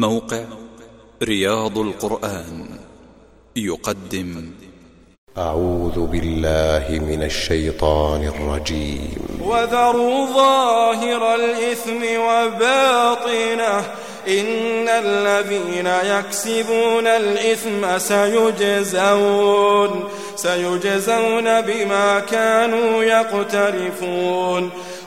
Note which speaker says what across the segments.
Speaker 1: موقع رياض القرآن يقدم.
Speaker 2: أعوذ بالله من الشيطان الرجيم.
Speaker 3: وذروا ظاهر الإثم وباطنه. إن الذين يكسبون الإثم سيجزون سيجزون بما كانوا يقترفون.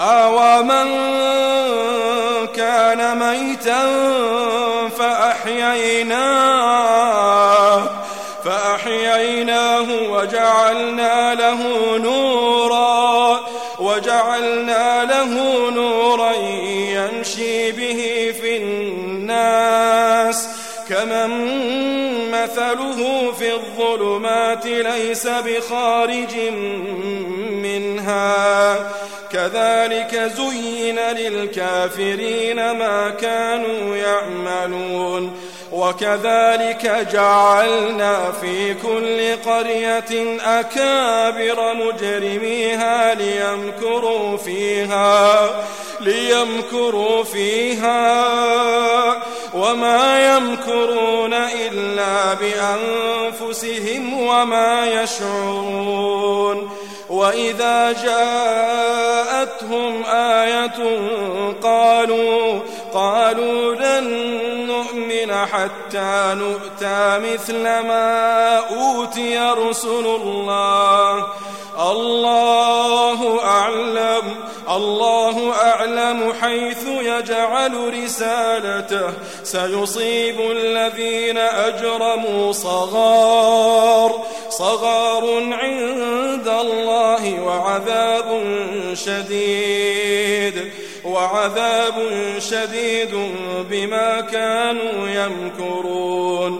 Speaker 3: أومن كان ميتا فأحييناه فأحييناه وجعلنا له نورا وجعلنا له نورا يمشي به في الناس. كمن مثله في الظلمات ليس بخارج منها. كذلك زين للكافرين ما كانوا يعملون وكذلك جعلنا في كل قرية أكابر مجرميها ليمكروا فيها ليمكروا فيها وما يمكرون إلا بأنفسهم وما يشعرون وإذا جاءتهم آية قالوا قالوا لن نؤمن حتى نؤتى مثل ما أوتي رسل الله الله أعلم الله أعلم حيث يجعل رسالته. سيصيب الذين أجرموا صغار صغار عند الله وعذاب شديد وعذاب شديد بما كانوا يمكرون.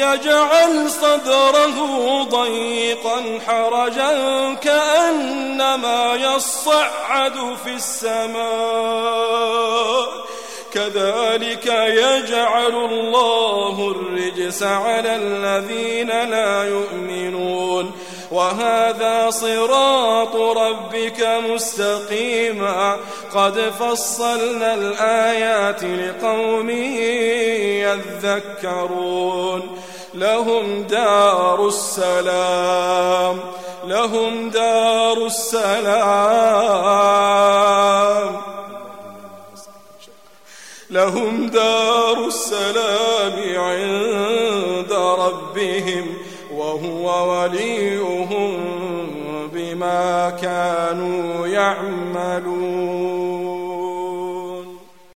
Speaker 3: يجعل صدره ضيقا حرجا كأنما يصعد في السماء. كذلك يجعل الله الرجس على الذين لا يؤمنون. وهذا صراط ربك مستقيما. قد فصلنا الآيات لقوم يذكرون. لهم دار السلام لهم دار السلام. لهم دار السلام عند ربهم وهو وليهم بما كانوا يعملون.